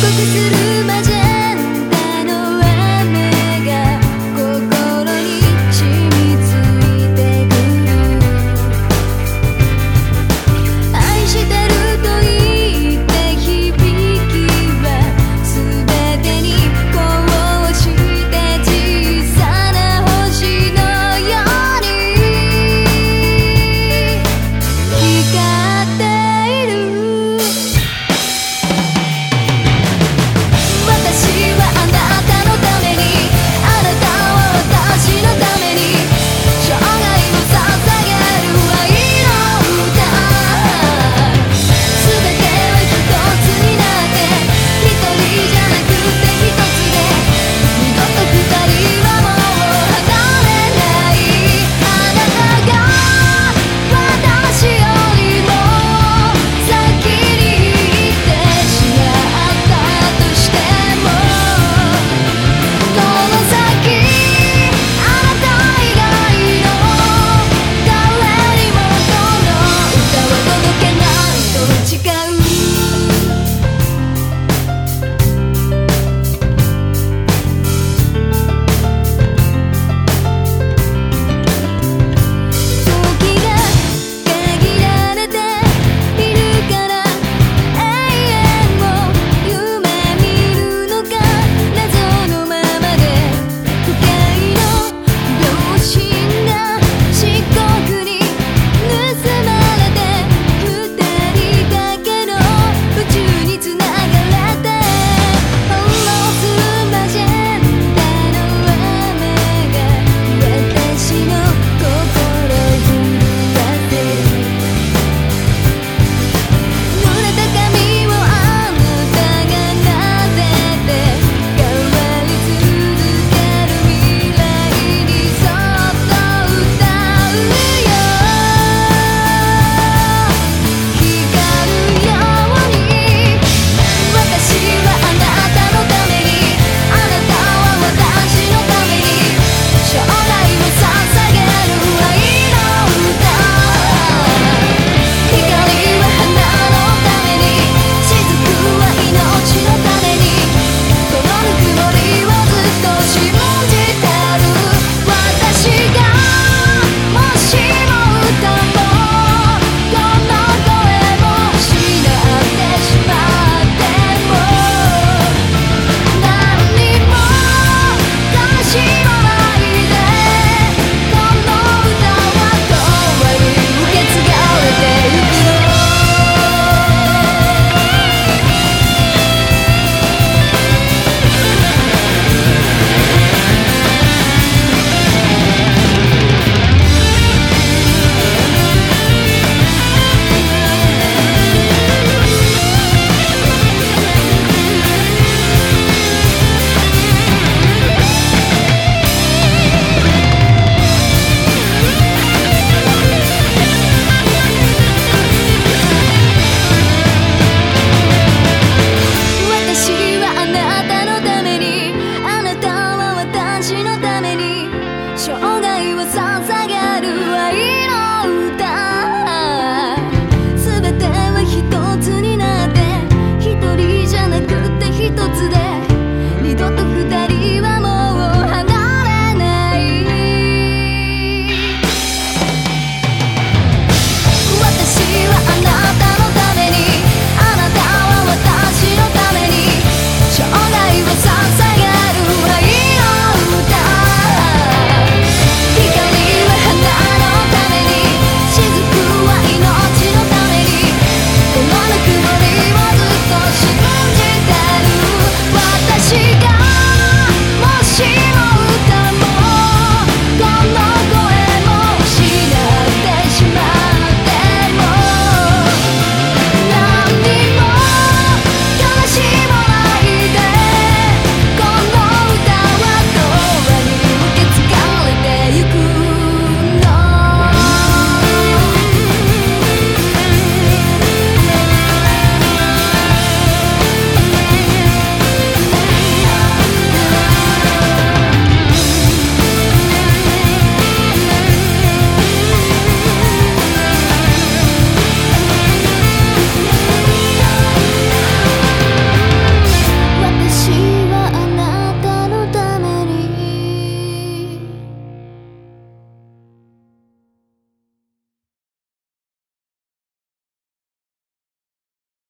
告する魔つ